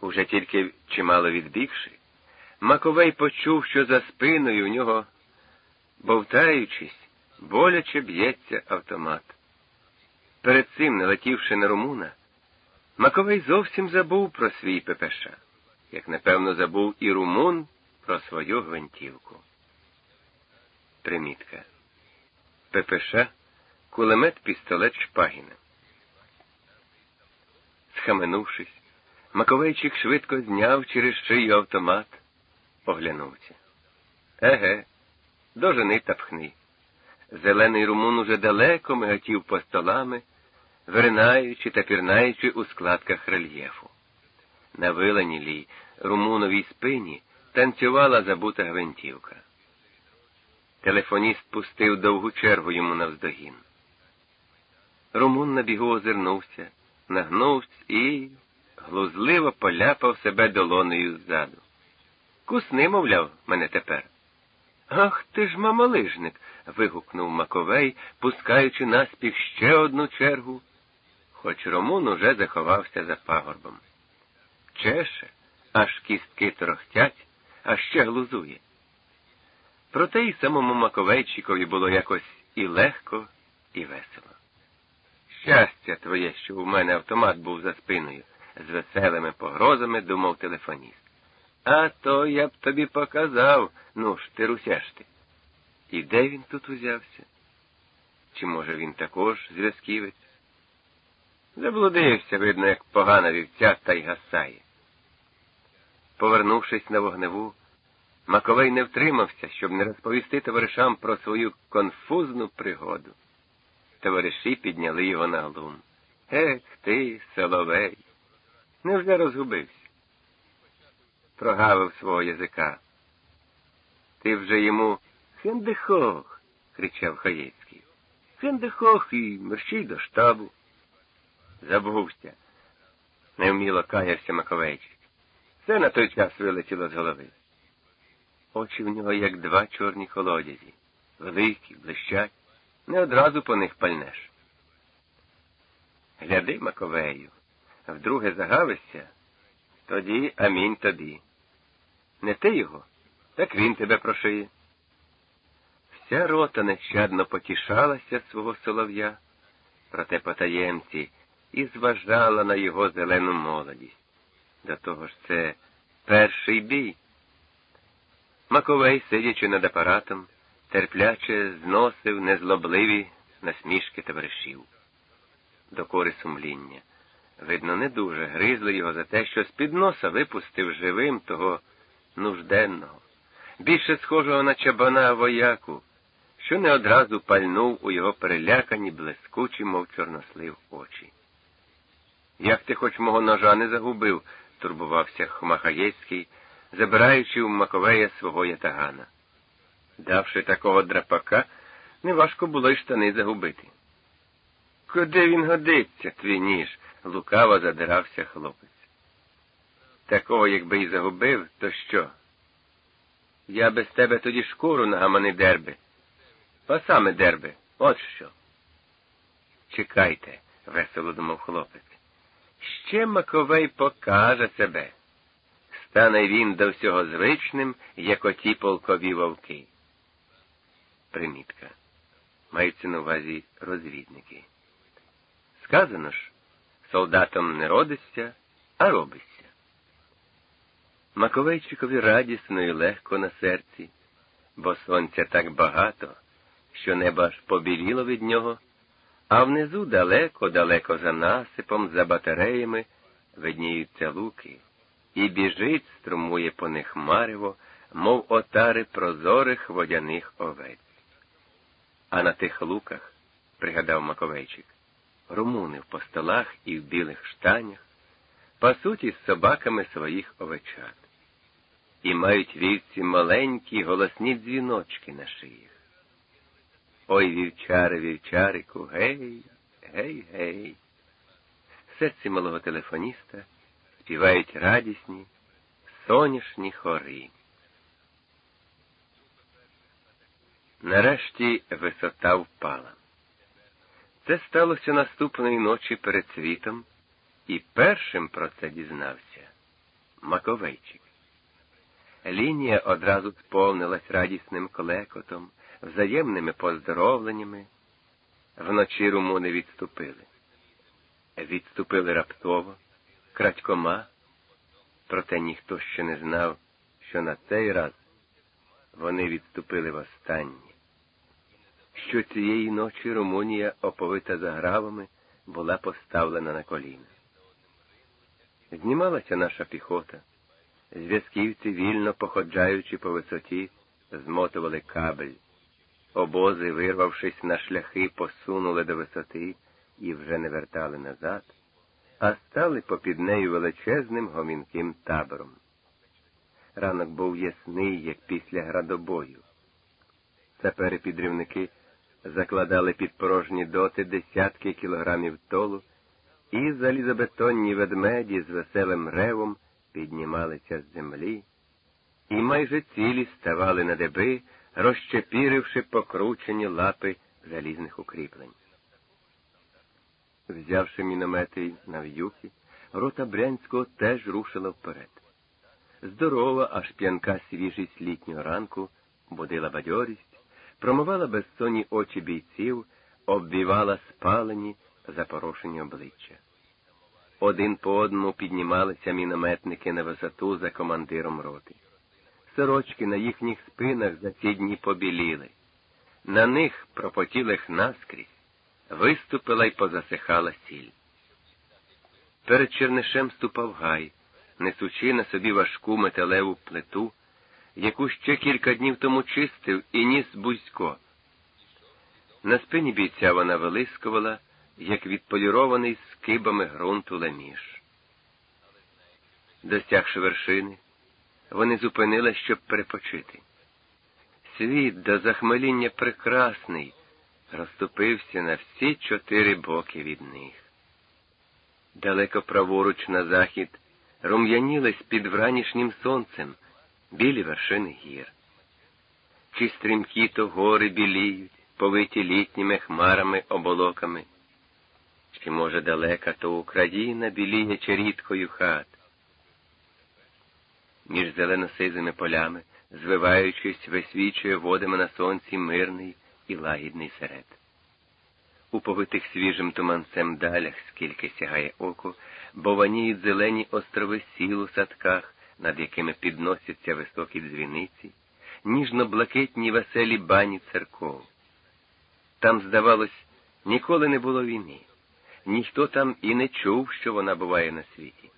уже тільки чимало відбігши, Маковей почув, що за спиною у нього, бовтаючись, боляче б'ється автомат. Перед цим, налетівши на Румуна, Маковей зовсім забув про свій ППШ, як напевно забув і Румун про свою гвинтівку. Примітка. ППШ кулемет пістолет Шпагіна. Схаменувшись, Маковейчик швидко зняв через шию автомат, оглянувся. Еге, дожени та пхни. Зелений румун уже далеко мигатів по столами, виринаючи та пірнаючи у складках рельєфу. На виленілій румуновій спині танцювала забута гвинтівка. Телефоніст пустив довгу чергу йому навздогін. Румун на бігу озирнувся, нагнувся і глузливо поляпав себе долонею ззаду. Кусни, мовляв, мене тепер. Ах ти ж мамалижник. вигукнув Маковей, пускаючи наспіх ще одну чергу, хоч Ромун уже заховався за пагорбом. Чеше, аж кістки торохтять, а ще глузує. Проте й самому Маковейчикові було якось і легко, і весело. Щастя твоє, що у мене автомат був за спиною, з веселими погрозами думав телефоніст. А то я б тобі показав, ну ж ти русяш ти. І де він тут узявся? Чи, може, він також зв'язківець? Заблудився, видно, як погана вівця та й гасає. Повернувшись на вогневу, Маковей не втримався, щоб не розповісти товаришам про свою конфузну пригоду. Товариші підняли його на глум. Ех ти, соловей, невже розгубився? Прогавив свого язика. Ти вже йому Хендехох, кричав Хаєцький. Хендехох і мерщій до штабу. Забувся. Невміло каявся Маковейчик. Все на той час вилетіло з голови. Очі в нього, як два чорні колодязі, великі, блищать, не одразу по них пальнеш. Гляди, Маковею, вдруге загавишся, тоді амінь тобі. Не ти його, так він тебе прошиє. Вся рота нещадно потішалася свого солов'я, проте потаємці і зважала на його зелену молодість. До того ж це перший бій. Маковей, сидячи над апаратом, терпляче зносив незлобливі насмішки товаришів. Докори сумління. Видно, не дуже гризли його за те, що з-під носа випустив живим того нужденного, більше схожого на чабана вояку, що не одразу пальнув у його перелякані, блискучі, мов чорнослив очі. Як ти хоч мого ножа не загубив, турбувався Хмахаєцький, забираючи у Маковея свого ятагана. Давши такого драпака, неважко було й штани загубити. Куди він годиться, твій ніж? Лукаво задирався хлопець. Такого, якби й загубив, то що? Я без тебе тоді шкуру на гамани дерби. А саме дерби, от що. Чекайте, весело думав хлопець. Ще Маковей покаже себе. Стане він до всього звичним, як оті полкові вовки. Примітка. Маються на увазі розвідники. Сказано ж, солдатом не родиться, а робиться. Маковейчикові радісно і легко на серці, бо сонця так багато, що небо аж побіліло від нього, а внизу далеко-далеко за насипом, за батареями видніються луки, і біжить, струмує по них марево, мов отари прозорих водяних овець. А на тих луках, пригадав Маковейчик, румуни в постолах і в білих штанях, пасуть із собаками своїх овечат. І мають вівці маленькі голосні дзвіночки на шиях. Ой, вівчари, вівчарику, гей, гей, гей. Серці малого телефоніста співають радісні, соняшні хори. Нарешті висота впала. Це сталося наступної ночі перед світом, і першим про це дізнався Маковейчик. Лінія одразу сповнилась радісним клекотом, взаємними поздоровленнями. Вночі румуни відступили. Відступили раптово, крадькома, проте ніхто ще не знав, що на цей раз вони відступили востаннє. Що цієї ночі Румунія, оповита загравами, була поставлена на коліна. Знімалася наша піхота. Зв'язківці, вільно походжаючи по висоті, змотували кабель. Обози, вирвавшись на шляхи, посунули до висоти і вже не вертали назад, а стали попід нею величезним гомінким табором. Ранок був ясний, як після градобою. Сапери-підрівники закладали під порожні доти десятки кілограмів толу, і залізобетонні ведмеді з веселим ревом піднімалися з землі, і майже цілі ставали на деби, розчепіривши покручені лапи залізних укріплень. Взявши міномети на в'юхи, рота Брянського теж рушила вперед. Здорова, аж п'янка свіжість літнього ранку будила бадьорість, промивала безсонні очі бійців, оббивала спалені, запорошені обличчя. Один по одному піднімалися мінометники на висоту за командиром роти. Сорочки на їхніх спинах за ці дні побіліли. На них, пропотілих наскрізь, виступила й позасихала сіль. Перед Чернишем ступав гай, несучи на собі важку металеву плиту, яку ще кілька днів тому чистив і ніс бузько. На спині бійця вона вилискувала, як відполірований скибами ґрунту леміш. Достягши вершини, вони зупинились, щоб перепочити. Світ до захмеління прекрасний розступився на всі чотири боки від них. Далеко праворуч на захід рум'янілись під вранішнім сонцем білі вершини гір. Чи стрімкі то гори біліють, повиті літніми хмарами оболоками, чи, може, далека то Україна біліє черідкою хат. Між зелено-сизими полями, звиваючись, висвічує водами на сонці мирний і лагідний серед. У повитих свіжим туманцем далях, скільки сягає око, бованіють зелені острови сіл у садках, над якими підносяться високі дзвіниці, ніжно-блакитні веселі бані церков. Там, здавалось, ніколи не було війни, ніхто там і не чув, що вона буває на світі.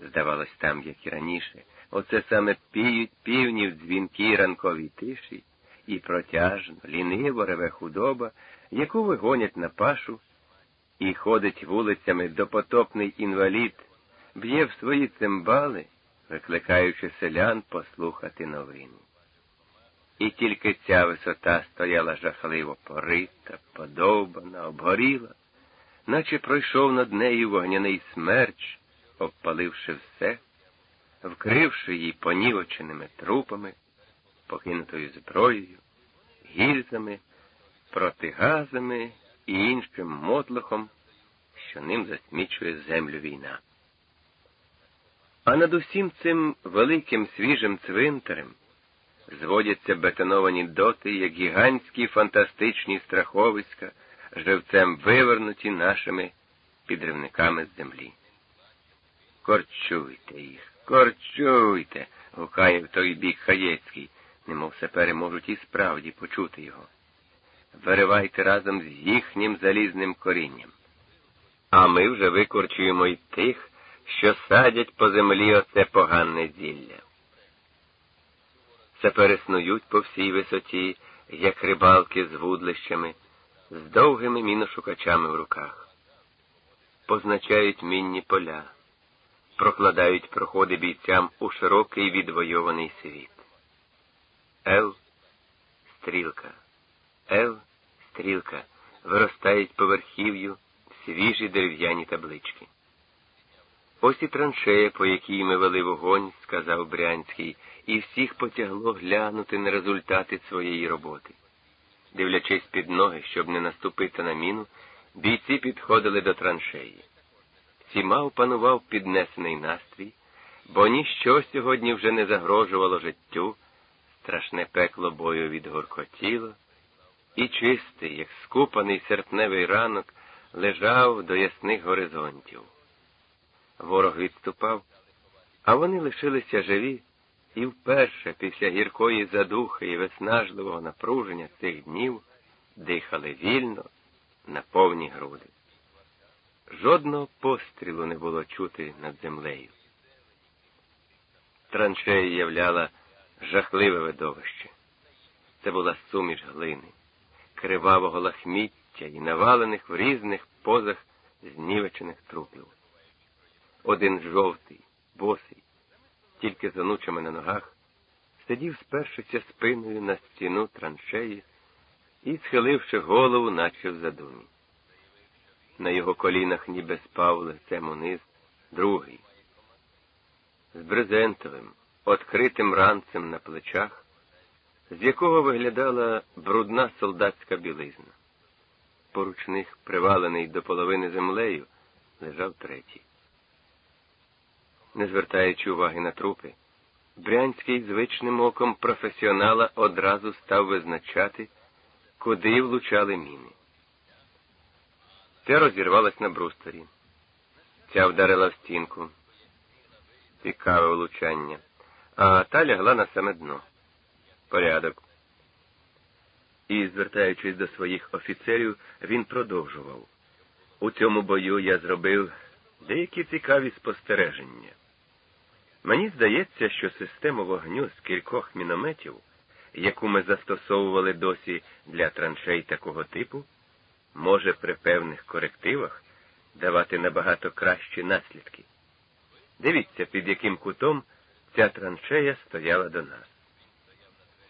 Здавалось, там, як і раніше, оце саме піють півні в дзвінкій ранковій тиші, і протяжно, ліниво реве худоба, яку вигонять на пашу, і ходить вулицями допотопний інвалід, б'є в свої цимбали, викликаючи селян послухати новини. І тільки ця висота стояла жахливо порита, подовбана, обгоріла, наче пройшов над нею вогняний смерч, обпаливши все, вкривши її понівоченими трупами, покинутою зброєю, гільзами, протигазами і іншим мотлохом, що ним засмічує землю війна. А над усім цим великим свіжим цвинтарем зводяться бетоновані доти, як гігантські фантастичні страховиська, живцем вивернуті нашими підривниками з землі. Корчуйте їх, корчуйте, гукає в той бік Хаєцький, немов сапери можуть і справді почути його. Виривайте разом з їхнім залізним корінням. А ми вже викорчуємо й тих, що садять по землі оце поганне зілля. Це переснують по всій висоті, як рибалки з вудлищами, з довгими міношукачами в руках. Позначають мінні поля, прокладають проходи бійцям у широкий відвойований світ. Ел, стрілка, ел, стрілка, виростають поверхів'ю свіжі дерев'яні таблички. Ось і траншея, по якій ми вели вогонь, сказав Брянський, і всіх потягло глянути на результати своєї роботи. Дивлячись під ноги, щоб не наступити на міну, бійці підходили до траншеї. Всіма опанував піднесений настрій, бо ніщо сьогодні вже не загрожувало життю, страшне пекло бою відгоркотіло, і чистий, як скупаний серпневий ранок, лежав до ясних горизонтів. Ворог відступав, а вони лишилися живі і вперше після гіркої задухи і виснажливого напруження цих днів дихали вільно на повні груди. Жодного пострілу не було чути над землею. Траншея являла жахливе видовище. Це була суміш глини, кривавого лахміття і навалених в різних позах знівечених трупів. Один жовтий, босий, тільки з онучами на ногах, сидів, спершися спиною на стіну траншеї і, схиливши голову, наче в задумі. На його колінах ніби спав лицем униз другий, з брезентовим, відкритим ранцем на плечах, з якого виглядала брудна солдатська білизна. Поруч них, привалений до половини землею, лежав третій. Не звертаючи уваги на трупи, Брянський звичним оком професіонала одразу став визначати, куди влучали міни. Ця розірвалась на брустері, ця вдарила в стінку. Цікаве влучання, а та лягла на саме дно. Порядок. І, звертаючись до своїх офіцерів, він продовжував. У цьому бою я зробив деякі цікаві спостереження. Мені здається, що систему вогню з кількох мінометів, яку ми застосовували досі для траншей такого типу, може при певних корективах давати набагато кращі наслідки. Дивіться, під яким кутом ця траншея стояла до нас.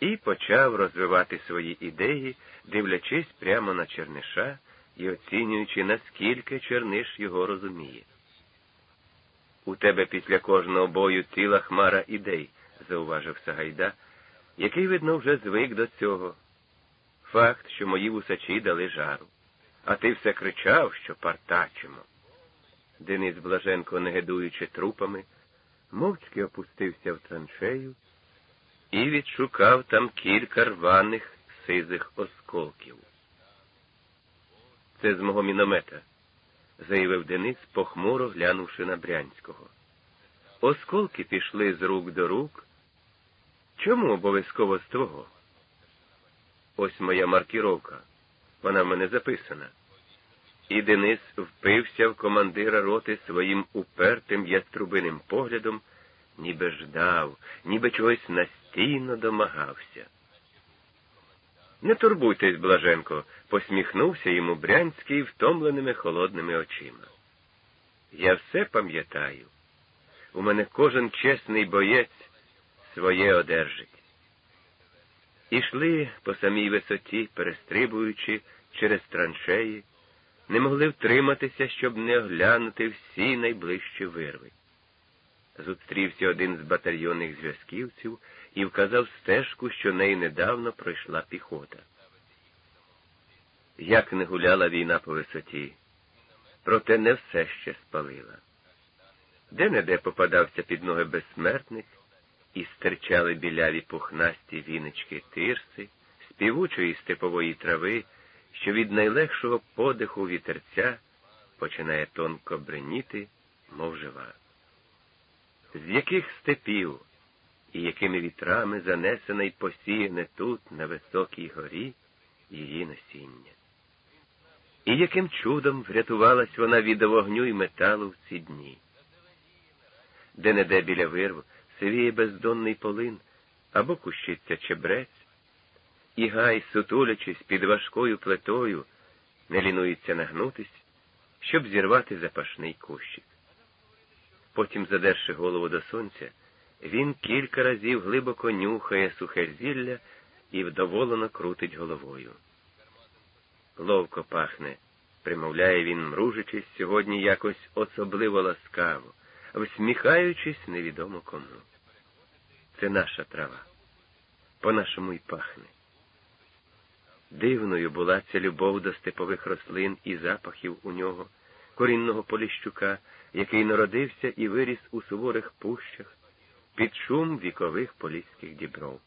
І почав розвивати свої ідеї, дивлячись прямо на Черниша і оцінюючи, наскільки Черниш його розуміє. У тебе після кожного бою ціла хмара ідей, зауважив Сагайда, який, видно, вже звик до цього. Факт, що мої вусачі дали жару. А ти все кричав, що партачимо. Денис Блаженко, не гидуючи трупами, мовчки опустився в траншею і відшукав там кілька рваних сизих осколків. Це з мого міномета заявив Денис, похмуро глянувши на Брянського. Осколки пішли з рук до рук. Чому обов'язково з твого? Ось моя маркіровка. Вона в мене записана. І Денис впився в командира роти своїм упертим яструбиним поглядом, ніби ждав, ніби чогось настійно домагався. Не турбуйтесь, Блаженко, посміхнувся йому Брянський втомленими холодними очима. Я все пам'ятаю. У мене кожен чесний боєць своє одержить. Ішли по самій висоті, перестрибуючи через траншеї, не могли втриматися, щоб не оглянути всі найближчі вирви. Зустрівся один з батальйонних зв'язківців і вказав стежку, що неї недавно пройшла піхота. Як не гуляла війна по висоті, проте не все ще спалила. Де не де попадався під ноги безсмертник, і стирчали біляві пухнасті віночки тирси, співучої степової трави, що від найлегшого подиху вітерця починає тонко бреніти, мов жива. З яких степів і якими вітрами занесене й посіяне тут, на високій горі, її насіння. І яким чудом врятувалась вона від вогню і металу в ці дні. Де не де біля вирв сивіє бездонний полин або кущиться чебрець, і гай, сутулячись під важкою плетою, не лінується нагнутись, щоб зірвати запашний кущик. Потім, задерши голову до сонця, він кілька разів глибоко нюхає сухе зілля і вдоволено крутить головою. Ловко пахне, примовляє він, мружичись сьогодні якось особливо ласкаво, всміхаючись невідомо кому. Це наша трава, по-нашому й пахне. Дивною була ця любов до степових рослин і запахів у нього, корінного поліщука, який народився і виріс у суворих пущах під шум вікових поліських дібров.